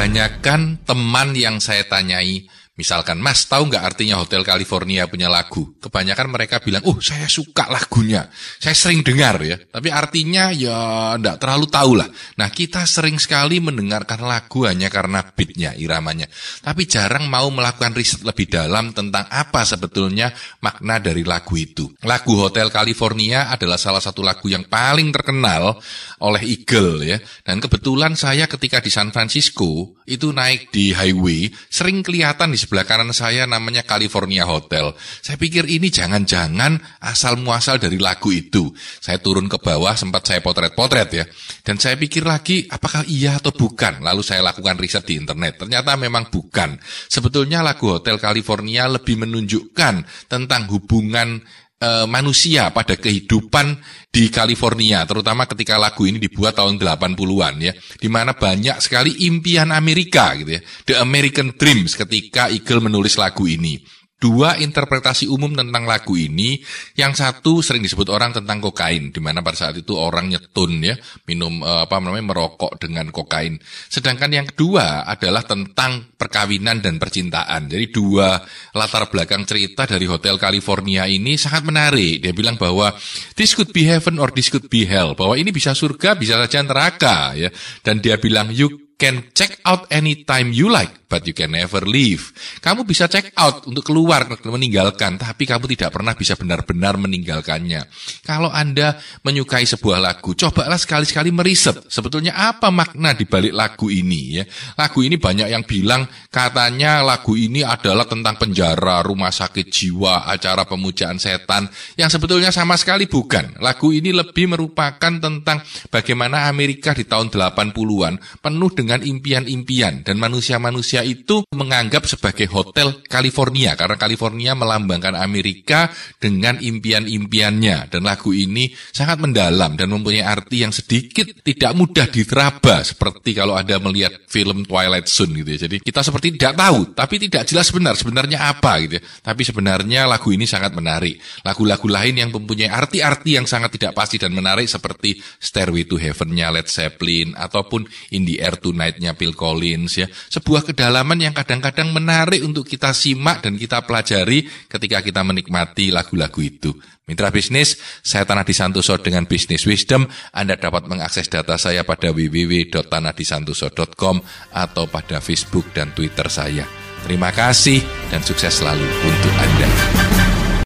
Kebanyakan teman yang saya tanyai, misalkan, Mas, tahu nggak artinya Hotel California punya lagu? Kebanyakan mereka bilang, oh saya suka lagunya, saya sering dengar ya. Tapi artinya ya nggak terlalu tahu lah. Nah kita sering sekali mendengarkan lagu hanya karena beatnya, iramanya. Tapi jarang mau melakukan riset lebih dalam tentang apa sebetulnya makna dari lagu itu. Lagu Hotel California adalah salah satu lagu yang paling terkenal oleh Eagle ya. Dan kebetulan saya ketika di San Francisco itu naik di highway, sering kelihatan di sebelah kanan saya namanya California Hotel. Saya pikir ini jangan-jangan asal muasal dari lagu itu. Saya turun ke bawah sempat saya potret-potret ya. Dan saya pikir lagi apakah iya atau bukan. Lalu saya lakukan riset di internet. Ternyata memang bukan. Sebetulnya lagu Hotel California lebih menunjukkan tentang hubungan uh, manusia pada kehidupan di California, terutama ketika lagu ini dibuat tahun 80-an ya, di mana banyak sekali impian Amerika gitu ya, The American Dreams ketika Eagle menulis lagu ini dua interpretasi umum tentang lagu ini. Yang satu sering disebut orang tentang kokain, di mana pada saat itu orang nyetun ya, minum eh, apa namanya merokok dengan kokain. Sedangkan yang kedua adalah tentang perkawinan dan percintaan. Jadi dua latar belakang cerita dari Hotel California ini sangat menarik. Dia bilang bahwa this could be heaven or this could be hell, bahwa ini bisa surga, bisa saja neraka ya. Dan dia bilang you can check out anytime you like, but you can never leave. Kamu bisa check out untuk keluar, meninggalkan, tapi kamu tidak pernah bisa benar-benar meninggalkannya. Kalau Anda menyukai sebuah lagu, cobalah sekali-sekali meriset sebetulnya apa makna di balik lagu ini ya. Lagu ini banyak yang bilang katanya lagu ini adalah tentang penjara, rumah sakit jiwa, acara pemujaan setan, yang sebetulnya sama sekali bukan. Lagu ini lebih merupakan tentang bagaimana Amerika di tahun 80-an penuh dengan impian-impian dan manusia-manusia itu menganggap sebagai hotel California karena California melambangkan Amerika dengan impian-impiannya dan lagu ini sangat mendalam dan mempunyai arti yang sedikit tidak mudah diteraba seperti kalau Anda melihat film Twilight Zone gitu ya. Jadi kita seperti tidak tahu tapi tidak jelas benar sebenarnya apa gitu ya. Tapi sebenarnya lagu ini sangat menarik. Lagu-lagu lain yang mempunyai arti-arti yang sangat tidak pasti dan menarik seperti Stairway to Heaven-nya Led Zeppelin ataupun In the Air Tonight Night-nya Phil Collins ya. Sebuah kedalaman yang kadang-kadang menarik untuk kita simak dan kita pelajari ketika kita menikmati lagu-lagu itu. Mitra bisnis, saya Tanah Disantoso dengan Business Wisdom. Anda dapat mengakses data saya pada www.tanahdisantoso.com atau pada Facebook dan Twitter saya. Terima kasih dan sukses selalu untuk Anda.